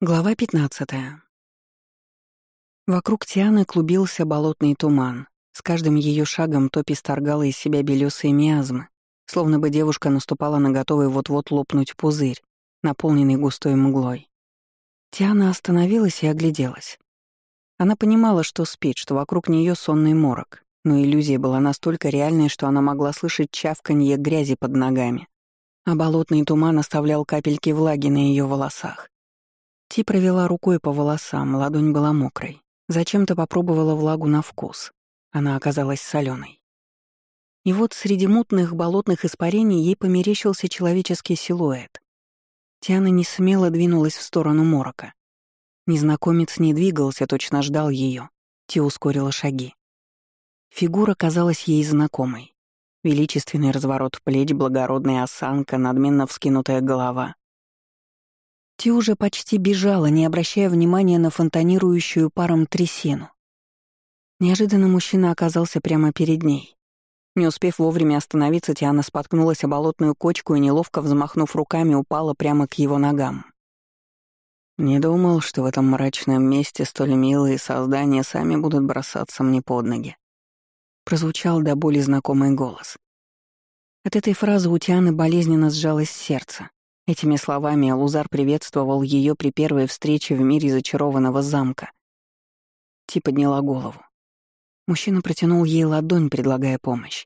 Глава 15. Вокруг Тианы клубился болотный туман. С каждым ее шагом Топи сторгала из себя белесые миазмы, словно бы девушка наступала на готовый вот-вот лопнуть пузырь, наполненный густой мглой. Тиана остановилась и огляделась. Она понимала, что спит, что вокруг нее сонный морок, но иллюзия была настолько реальной, что она могла слышать чавканье грязи под ногами, а болотный туман оставлял капельки влаги на ее волосах. Ти провела рукой по волосам, ладонь была мокрой. Зачем-то попробовала влагу на вкус. Она оказалась соленой. И вот среди мутных болотных испарений ей померещился человеческий силуэт. Тиана не смело двинулась в сторону морока. Незнакомец не двигался, точно ждал ее. Ти ускорила шаги. Фигура казалась ей знакомой. Величественный разворот плеч, благородная осанка, надменно вскинутая голова. Ти уже почти бежала, не обращая внимания на фонтанирующую паром трясину. Неожиданно мужчина оказался прямо перед ней. Не успев вовремя остановиться, Тиана споткнулась о болотную кочку и, неловко взмахнув руками, упала прямо к его ногам. Не думал, что в этом мрачном месте столь милые создания сами будут бросаться мне под ноги. Прозвучал до боли знакомый голос. От этой фразы у Тианы болезненно сжалось сердце. Этими словами Алузар приветствовал ее при первой встрече в мире зачарованного замка. Ти подняла голову. Мужчина протянул ей ладонь, предлагая помощь.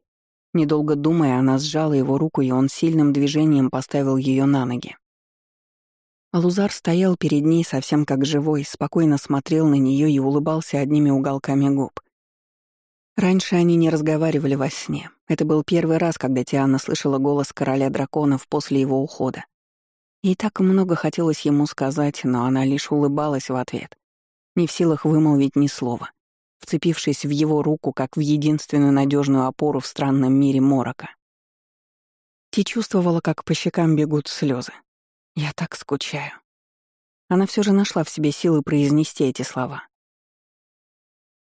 Недолго думая, она сжала его руку, и он сильным движением поставил ее на ноги. Алузар стоял перед ней совсем как живой, спокойно смотрел на нее и улыбался одними уголками губ. Раньше они не разговаривали во сне. Это был первый раз, когда Тиана слышала голос короля драконов после его ухода. Ей так много хотелось ему сказать, но она лишь улыбалась в ответ, не в силах вымолвить ни слова, вцепившись в его руку как в единственную надежную опору в странном мире морока. Ти чувствовала, как по щекам бегут слезы. «Я так скучаю». Она все же нашла в себе силы произнести эти слова.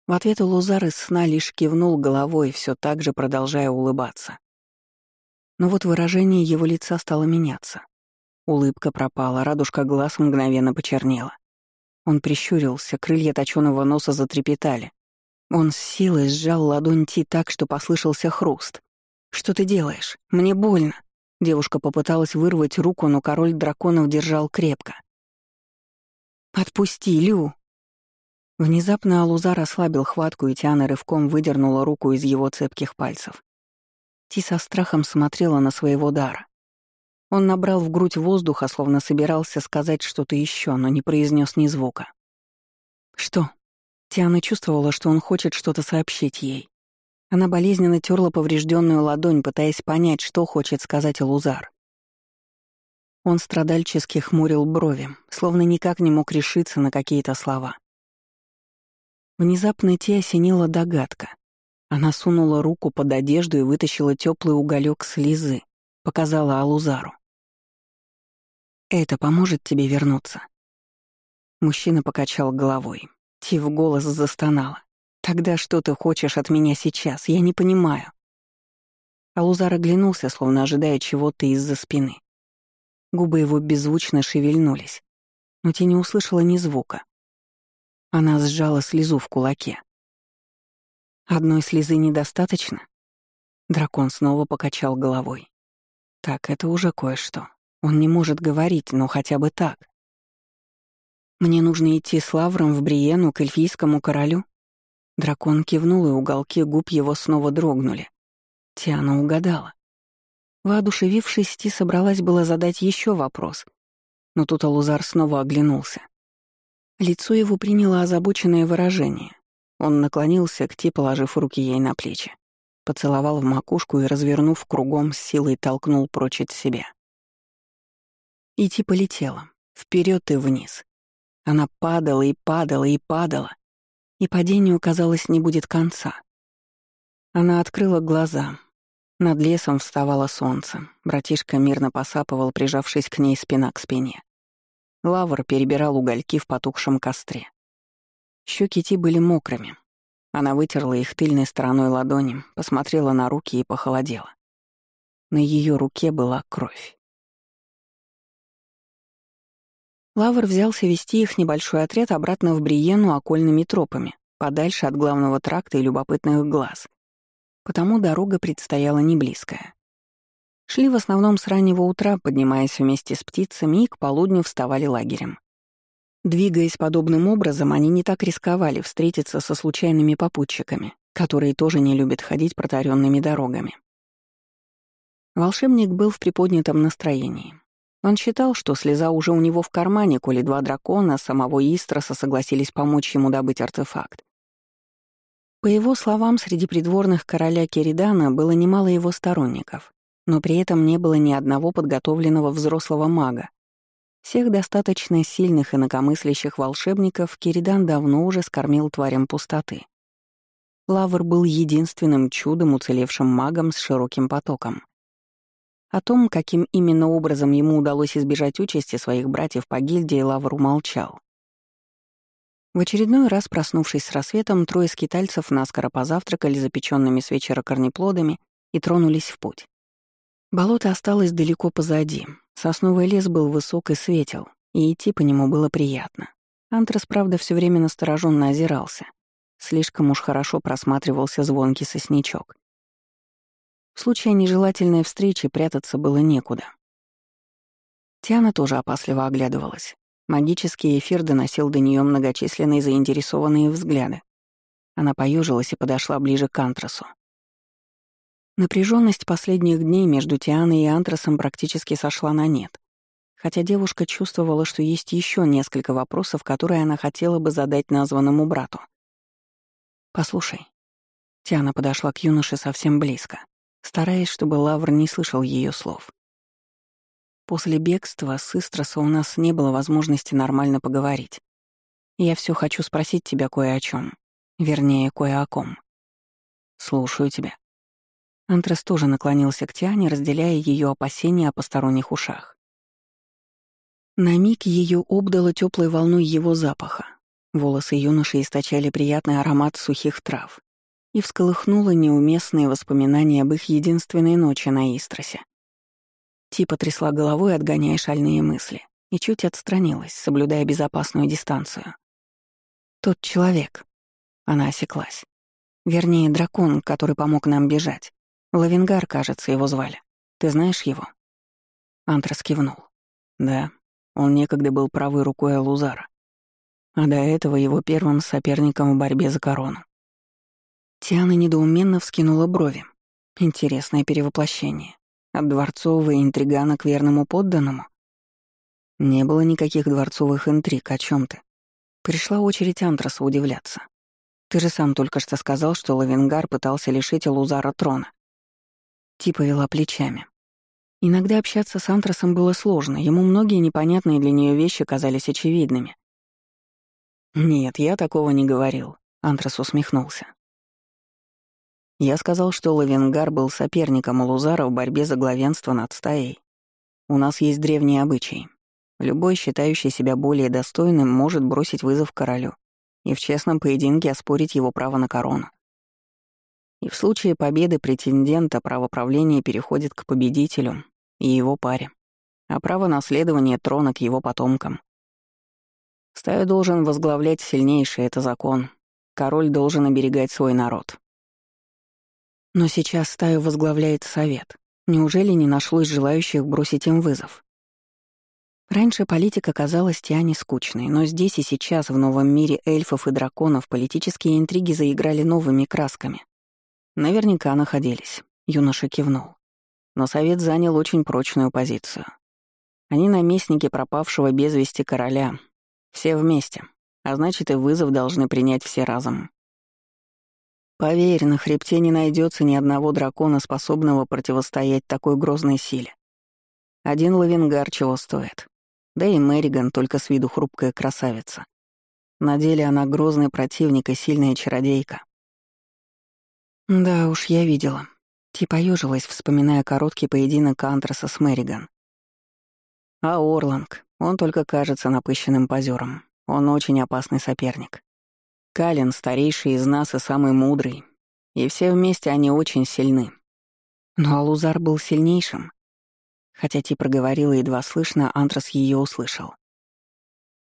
В ответ Лузар из сна лишь кивнул головой, все так же продолжая улыбаться. Но вот выражение его лица стало меняться. Улыбка пропала, радужка глаз мгновенно почернела. Он прищурился, крылья точёного носа затрепетали. Он с силой сжал ладонь Ти так, что послышался хруст. «Что ты делаешь? Мне больно!» Девушка попыталась вырвать руку, но король драконов держал крепко. «Отпусти, Лю!» Внезапно Алузар ослабил хватку, и Тиана рывком выдернула руку из его цепких пальцев. Ти со страхом смотрела на своего дара. Он набрал в грудь воздуха, словно собирался сказать что-то еще, но не произнес ни звука. «Что?» Тиана чувствовала, что он хочет что-то сообщить ей. Она болезненно терла поврежденную ладонь, пытаясь понять, что хочет сказать Лузар. Он страдальчески хмурил брови, словно никак не мог решиться на какие-то слова. Внезапно Ти осенила догадка. Она сунула руку под одежду и вытащила теплый уголек слезы, показала Алузару. «Это поможет тебе вернуться?» Мужчина покачал головой. Ти голос застонала. «Тогда что ты хочешь от меня сейчас? Я не понимаю». Алузар оглянулся, словно ожидая чего-то из-за спины. Губы его беззвучно шевельнулись, но Ти не услышала ни звука. Она сжала слезу в кулаке. «Одной слезы недостаточно?» Дракон снова покачал головой. Так, это уже кое-что. Он не может говорить, но хотя бы так. Мне нужно идти с Лавром в Бриену к эльфийскому королю. Дракон кивнул, и уголки губ его снова дрогнули. Тиана угадала. Воодушевившись, Ти собралась было задать еще вопрос, но тут Алузар снова оглянулся. Лицо его приняло озабоченное выражение. Он наклонился к Ти, положив руки ей на плечи поцеловал в макушку и, развернув кругом, с силой толкнул прочь от себя. Идти полетела, вперед и вниз. Она падала и падала и падала, и падению, казалось, не будет конца. Она открыла глаза. Над лесом вставало солнце. Братишка мирно посапывал, прижавшись к ней спина к спине. Лавр перебирал угольки в потухшем костре. Щеки Ти были мокрыми, она вытерла их тыльной стороной ладони, посмотрела на руки и похолодела. На ее руке была кровь. Лавр взялся вести их небольшой отряд обратно в Бриену окольными тропами, подальше от главного тракта и любопытных глаз. Потому дорога предстояла не близкая. Шли в основном с раннего утра, поднимаясь вместе с птицами, и к полудню вставали лагерем. Двигаясь подобным образом, они не так рисковали встретиться со случайными попутчиками, которые тоже не любят ходить протаренными дорогами. Волшебник был в приподнятом настроении. Он считал, что слеза уже у него в кармане, коли два дракона самого Истроса согласились помочь ему добыть артефакт. По его словам, среди придворных короля Керидана было немало его сторонников, но при этом не было ни одного подготовленного взрослого мага. Всех достаточно сильных инакомыслящих волшебников Керидан давно уже скормил тварям пустоты. Лавр был единственным чудом уцелевшим магом с широким потоком. О том, каким именно образом ему удалось избежать участи своих братьев по гильдии, Лавр умолчал. В очередной раз, проснувшись с рассветом, трое скитальцев наскоро позавтракали запеченными с вечера корнеплодами и тронулись в путь. Болото осталось далеко позади. Сосновый лес был высок и светел, и идти по нему было приятно. Антрас, правда, все время настороженно озирался. Слишком уж хорошо просматривался звонкий сосничок. В случае нежелательной встречи прятаться было некуда. Тиана тоже опасливо оглядывалась. Магический эфир доносил до нее многочисленные заинтересованные взгляды. Она поежилась и подошла ближе к Антрасу. Напряженность последних дней между Тианой и Антрасом практически сошла на нет, хотя девушка чувствовала, что есть еще несколько вопросов, которые она хотела бы задать названному брату. «Послушай». Тиана подошла к юноше совсем близко стараясь, чтобы Лавр не слышал ее слов. После бегства с Истроса у нас не было возможности нормально поговорить. Я все хочу спросить тебя кое о чем, вернее, кое о ком. Слушаю тебя. Антрес тоже наклонился к Тиане, разделяя ее опасения о посторонних ушах. На миг ее обдало теплой волной его запаха. Волосы юноши источали приятный аромат сухих трав и всколыхнула неуместные воспоминания об их единственной ночи на Истросе. Типа трясла головой, отгоняя шальные мысли, и чуть отстранилась, соблюдая безопасную дистанцию. «Тот человек». Она осеклась. Вернее, дракон, который помог нам бежать. Лавенгар, кажется, его звали. Ты знаешь его?» Антрас кивнул. «Да, он некогда был правой рукой Алузара. А до этого его первым соперником в борьбе за корону. Тиана недоуменно вскинула брови. Интересное перевоплощение. От дворцового интригана к верному подданному? Не было никаких дворцовых интриг, о чем ты. Пришла очередь Антраса удивляться. Ты же сам только что сказал, что Лавенгар пытался лишить Лузара трона. Типа вела плечами. Иногда общаться с Антрасом было сложно, ему многие непонятные для нее вещи казались очевидными. «Нет, я такого не говорил», — Антрас усмехнулся. Я сказал, что Лавенгар был соперником Лузара в борьбе за главенство над стаей. У нас есть древние обычаи. Любой, считающий себя более достойным, может бросить вызов королю и в честном поединке оспорить его право на корону. И в случае победы претендента право правления переходит к победителю и его паре, а право наследования трона к его потомкам. Стаю должен возглавлять сильнейший, это закон. Король должен оберегать свой народ. Но сейчас стаю возглавляет совет. Неужели не нашлось желающих бросить им вызов? Раньше политика казалась Тиане скучной, но здесь и сейчас, в новом мире эльфов и драконов, политические интриги заиграли новыми красками. Наверняка находились, юноша кивнул. Но совет занял очень прочную позицию. Они наместники пропавшего без вести короля. Все вместе. А значит, и вызов должны принять все разом. Поверь, на хребте не найдется ни одного дракона, способного противостоять такой грозной силе. Один лавенгар чего стоит. Да и Мэриган только с виду хрупкая красавица. На деле она грозный противник и сильная чародейка. Да уж, я видела. Ти поежилась, вспоминая короткий поединок Антраса с Мэриган. А Орланг, он только кажется напыщенным позером. Он очень опасный соперник. Калин — старейший из нас и самый мудрый, и все вместе они очень сильны. Но Алузар был сильнейшим. Хотя Ти проговорила едва слышно, Антрас ее услышал.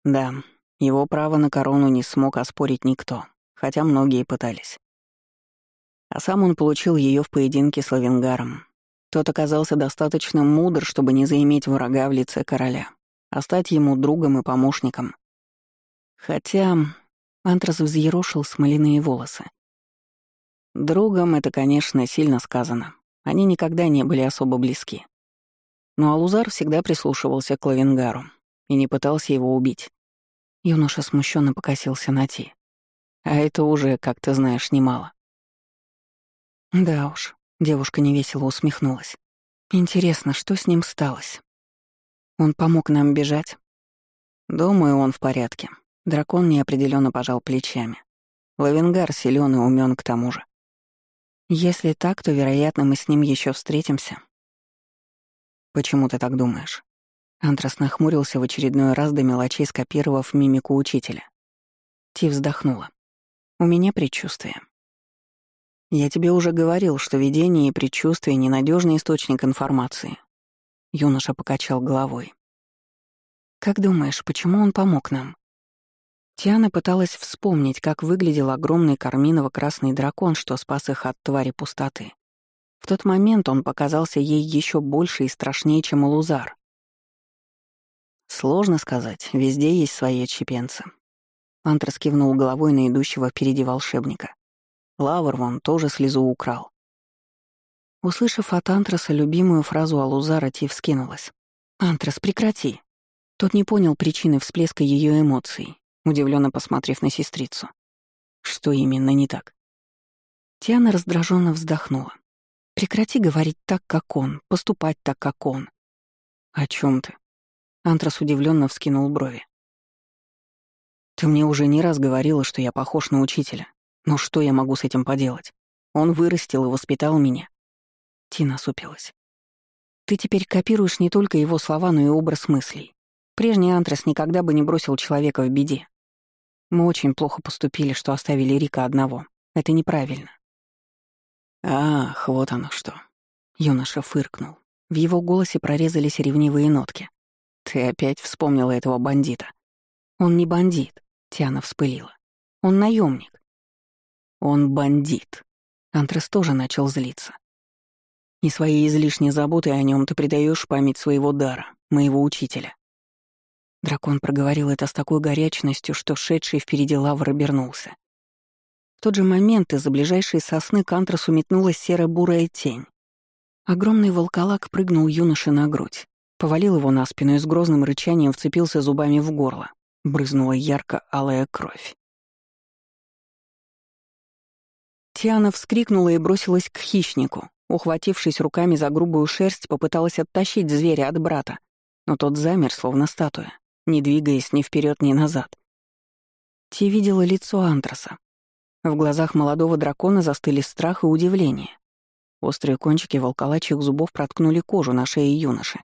Да, его право на корону не смог оспорить никто, хотя многие пытались. А сам он получил ее в поединке с Лавенгаром. Тот оказался достаточно мудр, чтобы не заиметь врага в лице короля, а стать ему другом и помощником. Хотя Антрас взъерошил смоляные волосы. Другом это, конечно, сильно сказано. Они никогда не были особо близки. Но Алузар всегда прислушивался к Лавенгару и не пытался его убить. Юноша смущенно покосился на Ти. А это уже, как ты знаешь, немало. Да уж, девушка невесело усмехнулась. Интересно, что с ним сталось? Он помог нам бежать? Думаю, он в порядке. Дракон неопределенно пожал плечами. Лавенгар силен и умен к тому же. Если так, то, вероятно, мы с ним еще встретимся. Почему ты так думаешь? Антрас нахмурился в очередной раз до мелочей, скопировав мимику учителя. Ти вздохнула. У меня предчувствие. Я тебе уже говорил, что видение и предчувствие — ненадежный источник информации. Юноша покачал головой. Как думаешь, почему он помог нам? Тиана пыталась вспомнить, как выглядел огромный карминово-красный дракон, что спас их от твари пустоты. В тот момент он показался ей еще больше и страшнее, чем Лузар. Сложно сказать, везде есть свои отщепенцы. Антрас кивнул головой на идущего впереди волшебника. Лавр вон тоже слезу украл. Услышав от Антраса любимую фразу Алузара, Ти вскинулась. «Антрас, прекрати!» Тот не понял причины всплеска ее эмоций, удивленно посмотрев на сестрицу. Что именно не так? Тиана раздраженно вздохнула. Прекрати говорить так, как он, поступать так, как он. О чем ты? Антрас удивленно вскинул брови. Ты мне уже не раз говорила, что я похож на учителя. Но что я могу с этим поделать? Он вырастил и воспитал меня. Тина супилась. Ты теперь копируешь не только его слова, но и образ мыслей. Прежний Антрас никогда бы не бросил человека в беде. Мы очень плохо поступили, что оставили Рика одного. Это неправильно. Ах, вот оно что. Юноша фыркнул. В его голосе прорезались ревнивые нотки. Ты опять вспомнила этого бандита. Он не бандит, Тиана вспылила. Он наемник. Он бандит. Антрес тоже начал злиться. И своей излишней заботой о нем ты предаешь память своего дара, моего учителя. Дракон проговорил это с такой горячностью, что шедший впереди лавр обернулся. В тот же момент из-за ближайшей сосны к антрасу метнулась серо-бурая тень. Огромный волколак прыгнул юноше на грудь, повалил его на спину и с грозным рычанием вцепился зубами в горло. Брызнула ярко-алая кровь. Тиана вскрикнула и бросилась к хищнику. Ухватившись руками за грубую шерсть, попыталась оттащить зверя от брата, но тот замер, словно статуя не двигаясь ни вперед, ни назад. Ти видела лицо Антраса. В глазах молодого дракона застыли страх и удивление. Острые кончики волколачьих зубов проткнули кожу на шее юноши.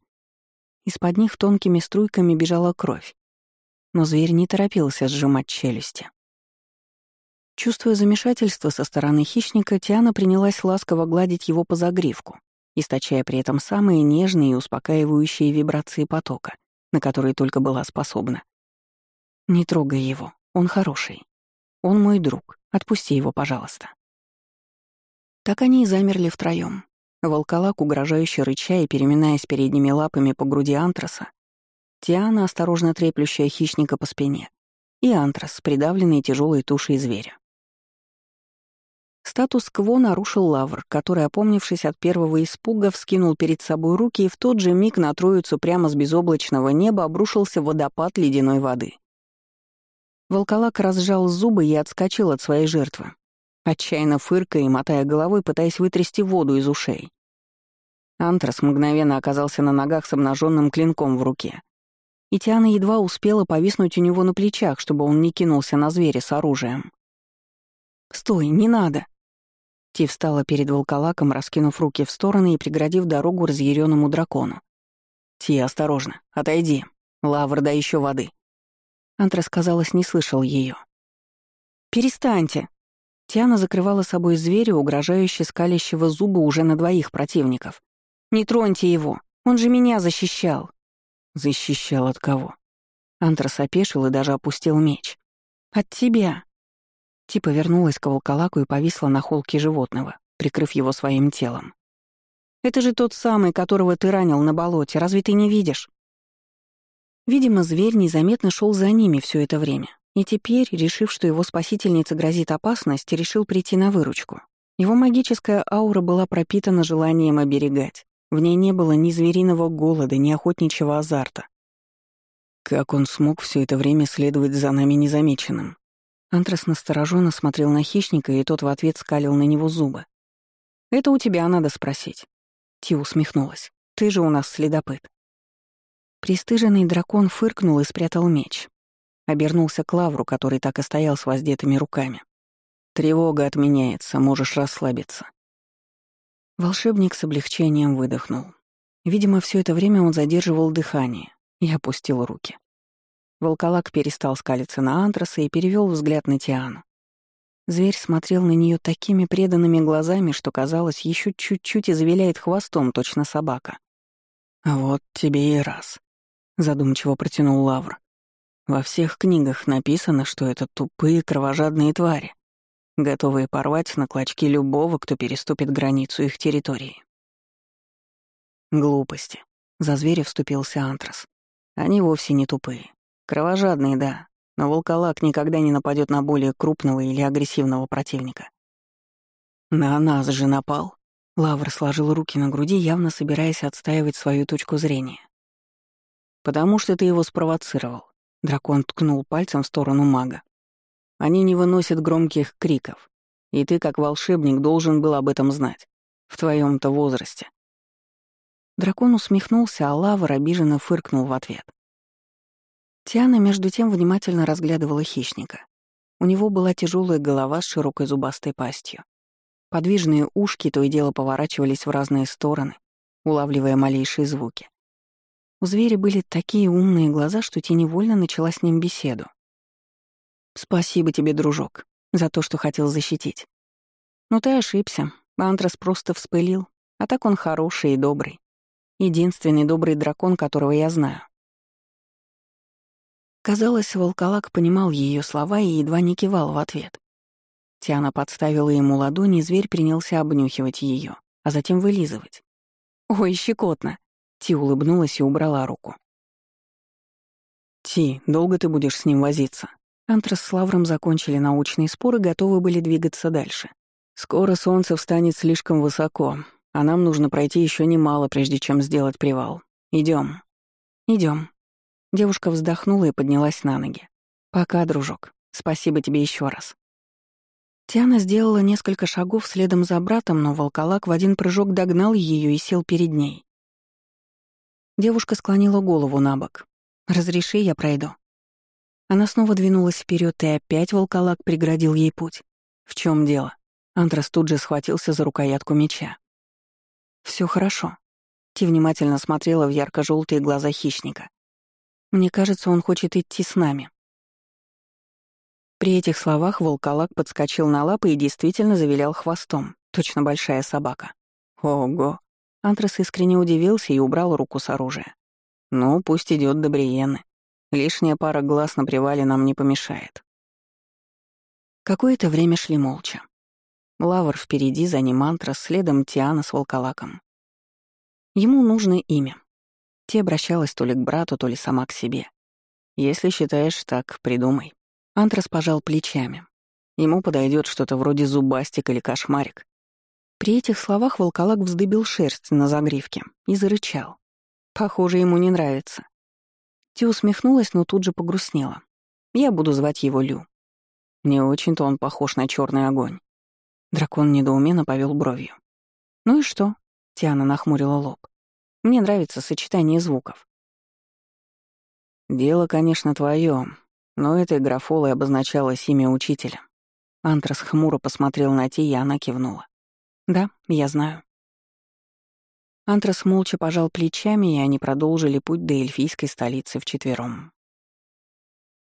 Из-под них тонкими струйками бежала кровь. Но зверь не торопился сжимать челюсти. Чувствуя замешательство со стороны хищника, Тиана принялась ласково гладить его по загривку, источая при этом самые нежные и успокаивающие вибрации потока — на которые только была способна. «Не трогай его, он хороший. Он мой друг, отпусти его, пожалуйста». Так они и замерли втроём. Волколак, угрожающе рыча и переминаясь передними лапами по груди антраса, Тиана, осторожно треплющая хищника по спине, и антрас, придавленный тяжелой тушей зверя. Статус-кво нарушил лавр, который, опомнившись от первого испуга, вскинул перед собой руки и в тот же миг на троицу прямо с безоблачного неба обрушился водопад ледяной воды. Волколак разжал зубы и отскочил от своей жертвы, отчаянно фыркая и мотая головой, пытаясь вытрясти воду из ушей. Антрас мгновенно оказался на ногах с обнаженным клинком в руке. И Тиана едва успела повиснуть у него на плечах, чтобы он не кинулся на зверя с оружием. «Стой, не надо!» Ти встала перед волколаком, раскинув руки в стороны и преградив дорогу разъяренному дракону. «Ти, осторожно, отойди. Лавр, да еще воды». Антрас, казалось, не слышал ее. «Перестаньте!» Тиана закрывала собой зверя, угрожающе скалящего зубы уже на двоих противников. «Не троньте его! Он же меня защищал!» «Защищал от кого?» Антрас опешил и даже опустил меч. «От тебя!» Типа вернулась к волколаку и повисла на холке животного, прикрыв его своим телом. «Это же тот самый, которого ты ранил на болоте, разве ты не видишь?» Видимо, зверь незаметно шел за ними все это время, и теперь, решив, что его спасительнице грозит опасность, решил прийти на выручку. Его магическая аура была пропитана желанием оберегать. В ней не было ни звериного голода, ни охотничьего азарта. Как он смог все это время следовать за нами незамеченным? Антрас настороженно смотрел на хищника, и тот в ответ скалил на него зубы. «Это у тебя надо спросить». Ти усмехнулась. «Ты же у нас следопыт». Престыженный дракон фыркнул и спрятал меч. Обернулся к лавру, который так и стоял с воздетыми руками. «Тревога отменяется, можешь расслабиться». Волшебник с облегчением выдохнул. Видимо, все это время он задерживал дыхание и опустил руки. Волколак перестал скалиться на антраса и перевел взгляд на Тиану. Зверь смотрел на нее такими преданными глазами, что казалось, еще чуть-чуть завиляет хвостом, точно собака. «Вот тебе и раз», — задумчиво протянул Лавр. «Во всех книгах написано, что это тупые кровожадные твари, готовые порвать на клочки любого, кто переступит границу их территории». «Глупости», — за зверя вступился Антрас. «Они вовсе не тупые. Кровожадный, да, но волколак никогда не нападет на более крупного или агрессивного противника. На нас же напал. Лавр сложил руки на груди, явно собираясь отстаивать свою точку зрения. «Потому что ты его спровоцировал», — дракон ткнул пальцем в сторону мага. «Они не выносят громких криков, и ты, как волшебник, должен был об этом знать. В твоем то возрасте». Дракон усмехнулся, а Лавр обиженно фыркнул в ответ. Тиана между тем внимательно разглядывала хищника. У него была тяжелая голова с широкой зубастой пастью. Подвижные ушки то и дело поворачивались в разные стороны, улавливая малейшие звуки. У зверя были такие умные глаза, что Ти невольно начала с ним беседу. «Спасибо тебе, дружок, за то, что хотел защитить. Но ты ошибся. Антрас просто вспылил, а так он хороший и добрый. Единственный добрый дракон, которого я знаю. Казалось, волколак понимал ее слова и едва не кивал в ответ. Тиана подставила ему ладонь, и зверь принялся обнюхивать ее, а затем вылизывать. «Ой, щекотно!» Ти улыбнулась и убрала руку. «Ти, долго ты будешь с ним возиться?» Антрас с Лавром закончили научный спор и готовы были двигаться дальше. «Скоро солнце встанет слишком высоко, а нам нужно пройти еще немало, прежде чем сделать привал. Идем. Идем. Девушка вздохнула и поднялась на ноги. «Пока, дружок. Спасибо тебе еще раз». Тиана сделала несколько шагов следом за братом, но волколак в один прыжок догнал ее и сел перед ней. Девушка склонила голову на бок. «Разреши, я пройду». Она снова двинулась вперед, и опять волколак преградил ей путь. «В чем дело?» Антрас тут же схватился за рукоятку меча. Все хорошо». Ти внимательно смотрела в ярко желтые глаза хищника. Мне кажется, он хочет идти с нами». При этих словах волколак подскочил на лапы и действительно завилял хвостом, точно большая собака. «Ого!» Антрас искренне удивился и убрал руку с оружия. «Ну, пусть идет до Бриены. Лишняя пара глаз на привале нам не помешает». Какое-то время шли молча. Лавр впереди, за ним Антрас, следом Тиана с волколаком. Ему нужно имя. Ти обращалась то ли к брату, то ли сама к себе. «Если считаешь так, придумай». Антрас пожал плечами. Ему подойдет что-то вроде зубастик или кошмарик. При этих словах волколак вздыбил шерсть на загривке и зарычал. Похоже, ему не нравится. Ти усмехнулась, но тут же погрустнела. Я буду звать его Лю. Не очень-то он похож на черный огонь. Дракон недоуменно повел бровью. «Ну и что?» — Тиана нахмурила лоб. Мне нравится сочетание звуков. Дело, конечно, твое, но этой графолой обозначалось имя учителя. Антрас хмуро посмотрел на Ти, и она кивнула. «Да, я знаю». Антрас молча пожал плечами, и они продолжили путь до эльфийской столицы вчетвером.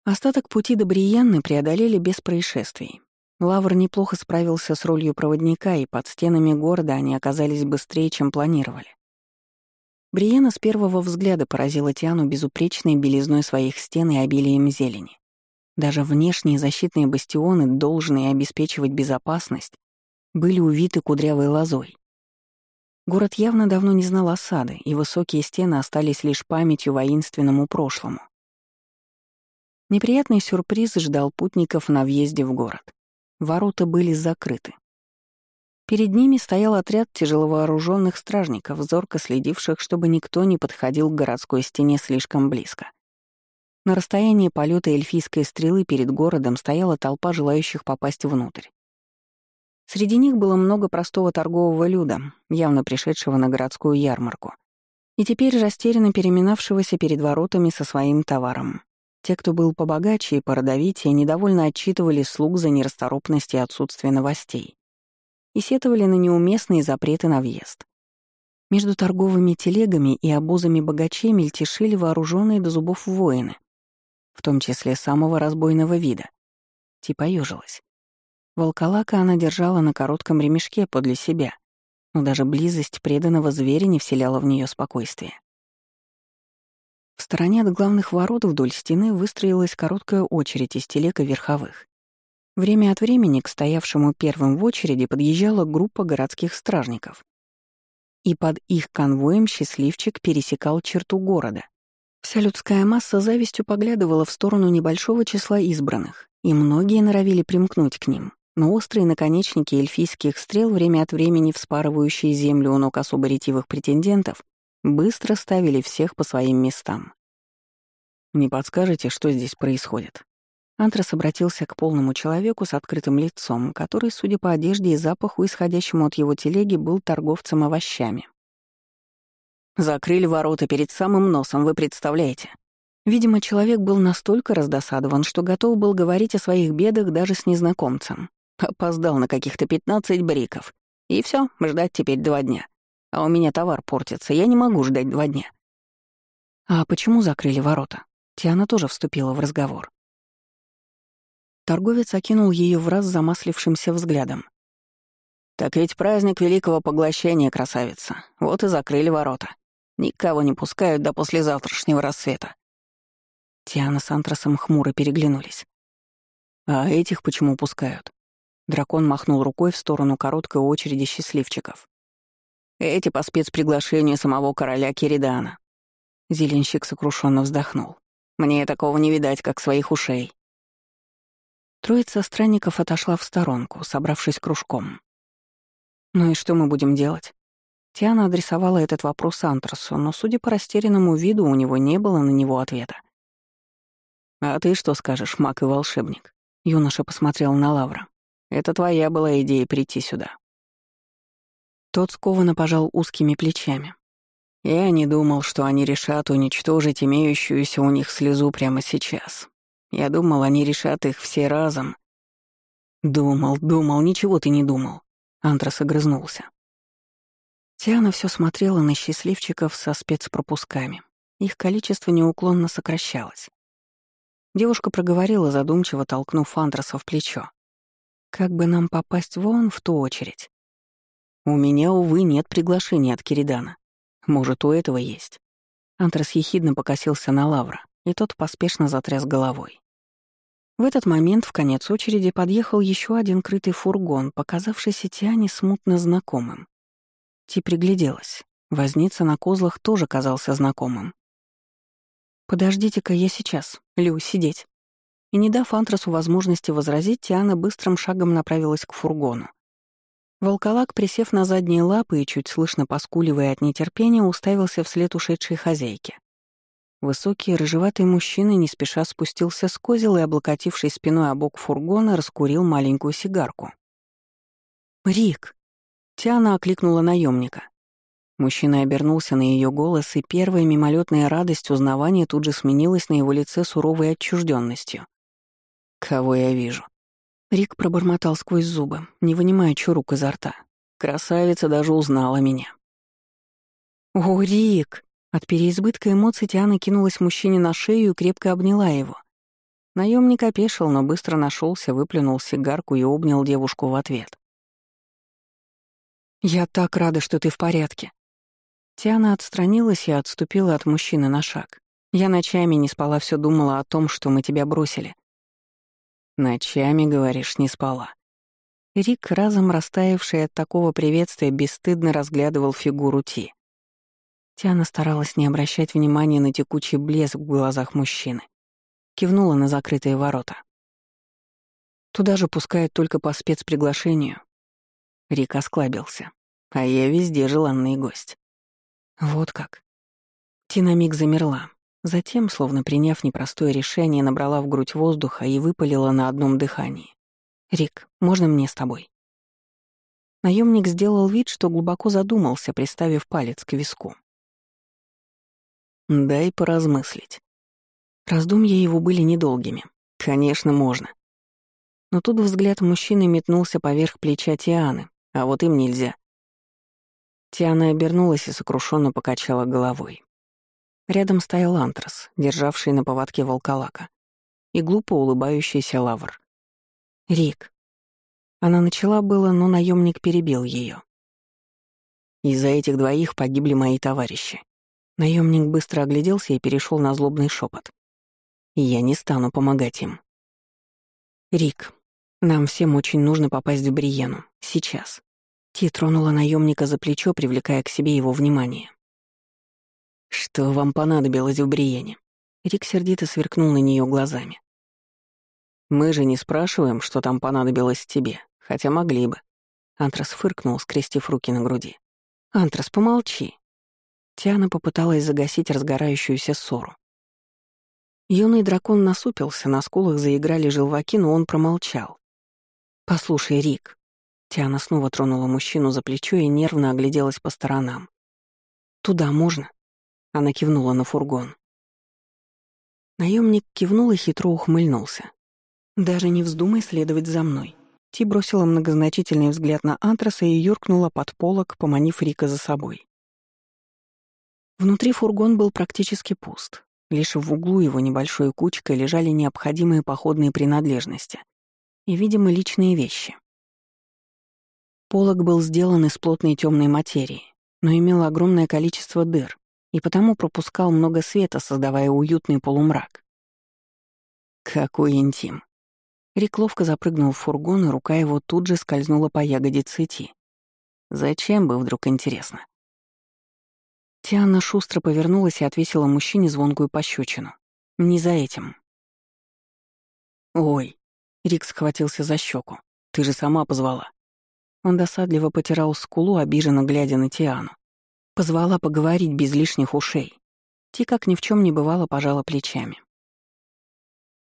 Остаток пути до Бриенны преодолели без происшествий. Лавр неплохо справился с ролью проводника, и под стенами города они оказались быстрее, чем планировали. Бриена с первого взгляда поразила Тиану безупречной белизной своих стен и обилием зелени. Даже внешние защитные бастионы, должные обеспечивать безопасность, были увиты кудрявой лозой. Город явно давно не знал осады, и высокие стены остались лишь памятью воинственному прошлому. Неприятный сюрприз ждал путников на въезде в город. Ворота были закрыты. Перед ними стоял отряд тяжеловооруженных стражников, зорко следивших, чтобы никто не подходил к городской стене слишком близко. На расстоянии полета эльфийской стрелы перед городом стояла толпа желающих попасть внутрь. Среди них было много простого торгового люда, явно пришедшего на городскую ярмарку, и теперь растерянно переминавшегося перед воротами со своим товаром. Те, кто был побогаче и породовитее, недовольно отчитывали слуг за нерасторопность и отсутствие новостей и сетовали на неуместные запреты на въезд. Между торговыми телегами и обозами богачей мельтешили вооруженные до зубов воины, в том числе самого разбойного вида. Типа ёжилась. Волколака она держала на коротком ремешке подле себя, но даже близость преданного зверя не вселяла в нее спокойствие. В стороне от главных ворот вдоль стены выстроилась короткая очередь из телег и верховых. Время от времени к стоявшему первым в очереди подъезжала группа городских стражников. И под их конвоем счастливчик пересекал черту города. Вся людская масса завистью поглядывала в сторону небольшого числа избранных, и многие норовили примкнуть к ним, но острые наконечники эльфийских стрел, время от времени вспарывающие землю у ног особо ретивых претендентов, быстро ставили всех по своим местам. «Не подскажете, что здесь происходит?» Антрас обратился к полному человеку с открытым лицом, который, судя по одежде и запаху, исходящему от его телеги, был торговцем овощами. «Закрыли ворота перед самым носом, вы представляете?» Видимо, человек был настолько раздосадован, что готов был говорить о своих бедах даже с незнакомцем. Опоздал на каких-то 15 бриков. И все, ждать теперь два дня. А у меня товар портится, я не могу ждать два дня. А почему закрыли ворота? Тиана тоже вступила в разговор. Торговец окинул ее в раз замаслившимся взглядом. «Так ведь праздник великого поглощения, красавица. Вот и закрыли ворота. Никого не пускают до послезавтрашнего рассвета». Тиана с Антрасом хмуро переглянулись. «А этих почему пускают?» Дракон махнул рукой в сторону короткой очереди счастливчиков. «Эти по спецприглашению самого короля Киридана». Зеленщик сокрушенно вздохнул. «Мне такого не видать, как своих ушей». Троица странников отошла в сторонку, собравшись кружком. «Ну и что мы будем делать?» Тиана адресовала этот вопрос Антрасу, но, судя по растерянному виду, у него не было на него ответа. «А ты что скажешь, маг и волшебник?» Юноша посмотрел на Лавра. «Это твоя была идея прийти сюда». Тот скованно пожал узкими плечами. «Я не думал, что они решат уничтожить имеющуюся у них слезу прямо сейчас. Я думал, они решат их все разом. Думал, думал, ничего ты не думал. Антрас огрызнулся. Тиана все смотрела на счастливчиков со спецпропусками. Их количество неуклонно сокращалось. Девушка проговорила, задумчиво толкнув Антраса в плечо. «Как бы нам попасть вон в ту очередь?» «У меня, увы, нет приглашения от Киридана. Может, у этого есть». Антрас ехидно покосился на Лавра и тот поспешно затряс головой. В этот момент в конец очереди подъехал еще один крытый фургон, показавшийся Тиане смутно знакомым. Ти пригляделась. Возница на козлах тоже казался знакомым. «Подождите-ка, я сейчас. Лю, сидеть». И не дав Антрасу возможности возразить, Тиана быстрым шагом направилась к фургону. Волколак, присев на задние лапы и чуть слышно поскуливая от нетерпения, уставился вслед ушедшей хозяйке. Высокий, рыжеватый мужчина не спеша спустился с козел и, облокотившись спиной о бок фургона, раскурил маленькую сигарку. «Рик!» — Тиана окликнула наемника. Мужчина обернулся на ее голос, и первая мимолетная радость узнавания тут же сменилась на его лице суровой отчужденностью. «Кого я вижу?» Рик пробормотал сквозь зубы, не вынимая чурук изо рта. Красавица даже узнала меня. «О, Рик!» От переизбытка эмоций Тиана кинулась мужчине на шею и крепко обняла его. Наемник опешил, но быстро нашелся, выплюнул сигарку и обнял девушку в ответ. «Я так рада, что ты в порядке». Тиана отстранилась и отступила от мужчины на шаг. Я ночами не спала, все думала о том, что мы тебя бросили. Ночами, говоришь, не спала. Рик, разом растаявший от такого приветствия, бесстыдно разглядывал фигуру Ти. Тиана старалась не обращать внимания на текучий блеск в глазах мужчины. Кивнула на закрытые ворота. Туда же пускают только по спецприглашению. Рик осклабился. А я везде желанный гость. Вот как. Тина миг замерла. Затем, словно приняв непростое решение, набрала в грудь воздуха и выпалила на одном дыхании. «Рик, можно мне с тобой?» Наемник сделал вид, что глубоко задумался, приставив палец к виску. «Дай поразмыслить». Раздумья его были недолгими. «Конечно, можно». Но тут взгляд мужчины метнулся поверх плеча Тианы, а вот им нельзя. Тиана обернулась и сокрушенно покачала головой. Рядом стоял Антрас, державший на поводке волколака, и глупо улыбающийся лавр. «Рик». Она начала было, но наемник перебил ее. Из-за этих двоих погибли мои товарищи. Наемник быстро огляделся и перешел на злобный шепот. Я не стану помогать им. Рик, нам всем очень нужно попасть в Бриену. Сейчас. Ти тронула наемника за плечо, привлекая к себе его внимание. «Что вам понадобилось в Бриене?» Рик сердито сверкнул на нее глазами. Мы же не спрашиваем, что там понадобилось тебе, хотя могли бы. Антрас фыркнул, скрестив руки на груди. «Антрас, помолчи». Тиана попыталась загасить разгорающуюся ссору. Юный дракон насупился, на скулах заиграли желваки, но он промолчал. «Послушай, Рик». Тиана снова тронула мужчину за плечо и нервно огляделась по сторонам. «Туда можно?» Она кивнула на фургон. Наемник кивнул и хитро ухмыльнулся. «Даже не вздумай следовать за мной». Ти бросила многозначительный взгляд на Антраса и юркнула под полок, поманив Рика за собой. Внутри фургон был практически пуст. Лишь в углу его небольшой кучкой лежали необходимые походные принадлежности и, видимо, личные вещи. Полок был сделан из плотной темной материи, но имел огромное количество дыр и потому пропускал много света, создавая уютный полумрак. Какой интим. Рик ловко запрыгнул в фургон, и рука его тут же скользнула по ягодице Ти. Зачем бы вдруг интересно? Тиана шустро повернулась и отвесила мужчине звонкую пощечину. Не за этим. «Ой», — Рик схватился за щеку, — «ты же сама позвала». Он досадливо потирал скулу, обиженно глядя на Тиану. Позвала поговорить без лишних ушей. Ти, как ни в чем не бывало, пожала плечами.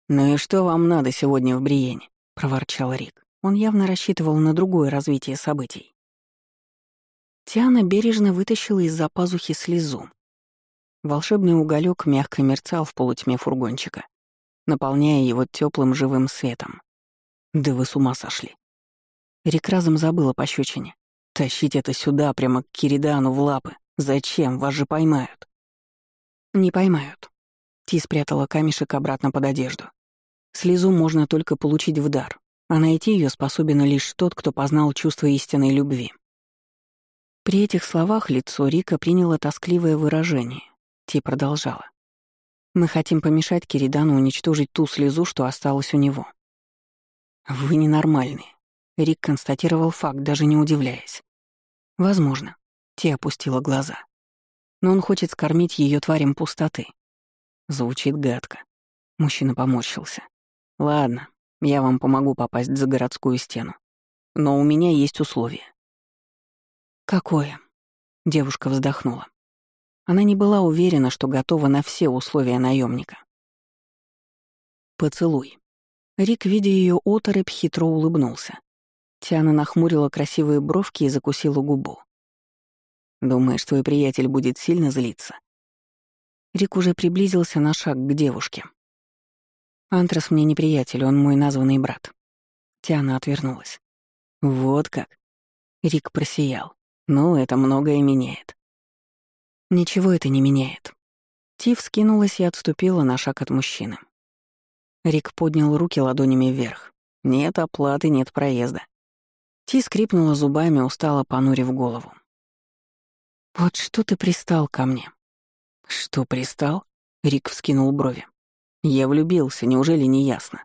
«Ну и что вам надо сегодня в Бриене?» — проворчал Рик. Он явно рассчитывал на другое развитие событий. Тиана бережно вытащила из-за пазухи слезу. Волшебный уголек мягко мерцал в полутьме фургончика, наполняя его теплым живым светом. Да вы с ума сошли. Рик разом забыла по пощечине. Тащить это сюда, прямо к Киридану в лапы. Зачем? Вас же поймают. Не поймают. Ти спрятала камешек обратно под одежду. Слезу можно только получить в дар, а найти ее способен лишь тот, кто познал чувство истинной любви. При этих словах лицо Рика приняло тоскливое выражение. Ти продолжала. «Мы хотим помешать Киридану уничтожить ту слезу, что осталась у него». «Вы ненормальные», — Рик констатировал факт, даже не удивляясь. «Возможно», — Ти опустила глаза. «Но он хочет скормить ее тварям пустоты». Звучит гадко. Мужчина поморщился. Ладно, я вам помогу попасть за городскую стену. Но у меня есть условие. Какое? Девушка вздохнула. Она не была уверена, что готова на все условия наемника. Поцелуй. Рик, видя ее оторопь, хитро улыбнулся. Тиана нахмурила красивые бровки и закусила губу. «Думаешь, твой приятель будет сильно злиться?» Рик уже приблизился на шаг к девушке. Антрас мне не приятель, он мой названный брат. Тиана отвернулась. Вот как. Рик просиял. Ну, это многое меняет. Ничего это не меняет. Тив скинулась и отступила на шаг от мужчины. Рик поднял руки ладонями вверх. Нет оплаты, нет проезда. Ти скрипнула зубами, устало понурив голову. «Вот что ты пристал ко мне?» «Что пристал?» — Рик вскинул брови. «Я влюбился, неужели не ясно?»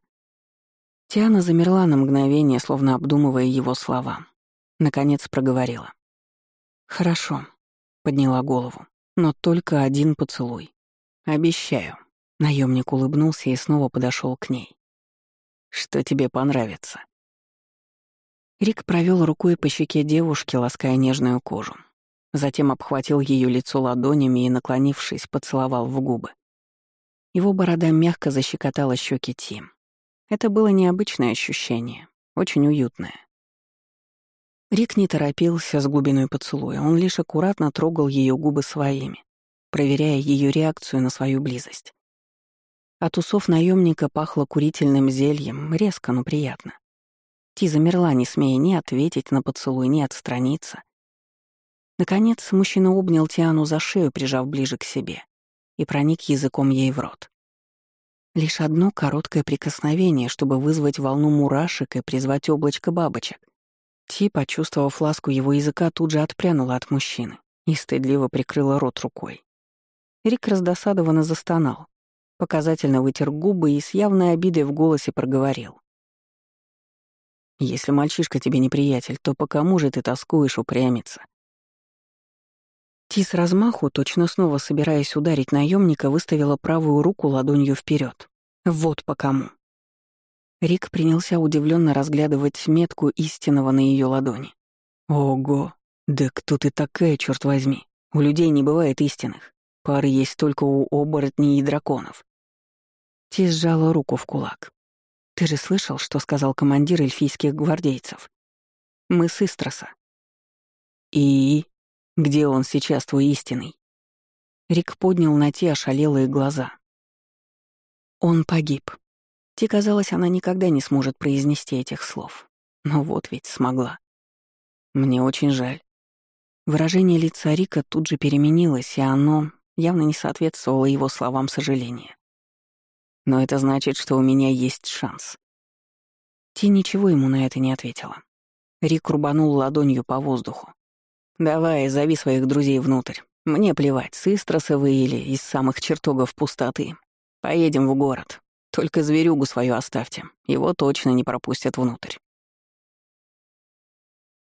Тиана замерла на мгновение, словно обдумывая его слова. Наконец проговорила. «Хорошо», — подняла голову, — «но только один поцелуй. Обещаю». Наемник улыбнулся и снова подошел к ней. «Что тебе понравится?» Рик провел рукой по щеке девушки, лаская нежную кожу. Затем обхватил ее лицо ладонями и, наклонившись, поцеловал в губы. Его борода мягко защекотала щеки Тим. Это было необычное ощущение, очень уютное. Рик не торопился с глубиной поцелуя, он лишь аккуратно трогал ее губы своими, проверяя ее реакцию на свою близость. От усов наемника пахло курительным зельем, резко, но приятно. Ти замерла, не смея ни ответить на поцелуй, ни отстраниться. Наконец, мужчина обнял Тиану за шею, прижав ближе к себе, и проник языком ей в рот. Лишь одно короткое прикосновение, чтобы вызвать волну мурашек и призвать облачко бабочек. Ти, почувствовав ласку его языка, тут же отпрянула от мужчины и стыдливо прикрыла рот рукой. Рик раздосадованно застонал, показательно вытер губы и с явной обидой в голосе проговорил. Если мальчишка тебе неприятель, то по кому же ты тоскуешь упрямиться? Ти с размаху, точно снова собираясь ударить наемника, выставила правую руку ладонью вперед. Вот по кому. Рик принялся удивленно разглядывать метку истинного на ее ладони. Ого, да кто ты такая, черт возьми? У людей не бывает истинных. Пары есть только у оборотней и драконов. Ти сжала руку в кулак. Ты же слышал, что сказал командир эльфийских гвардейцев? Мы с Истроса. И где он сейчас, твой истинный? Рик поднял на те ошалелые глаза. Он погиб. Ти казалось, она никогда не сможет произнести этих слов. Но вот ведь смогла. Мне очень жаль. Выражение лица Рика тут же переменилось, и оно явно не соответствовало его словам сожаления. Но это значит, что у меня есть шанс. Ти ничего ему на это не ответила. Рик рубанул ладонью по воздуху. «Давай, зови своих друзей внутрь. Мне плевать, с Истроса вы или из самых чертогов пустоты. Поедем в город. Только зверюгу свою оставьте. Его точно не пропустят внутрь».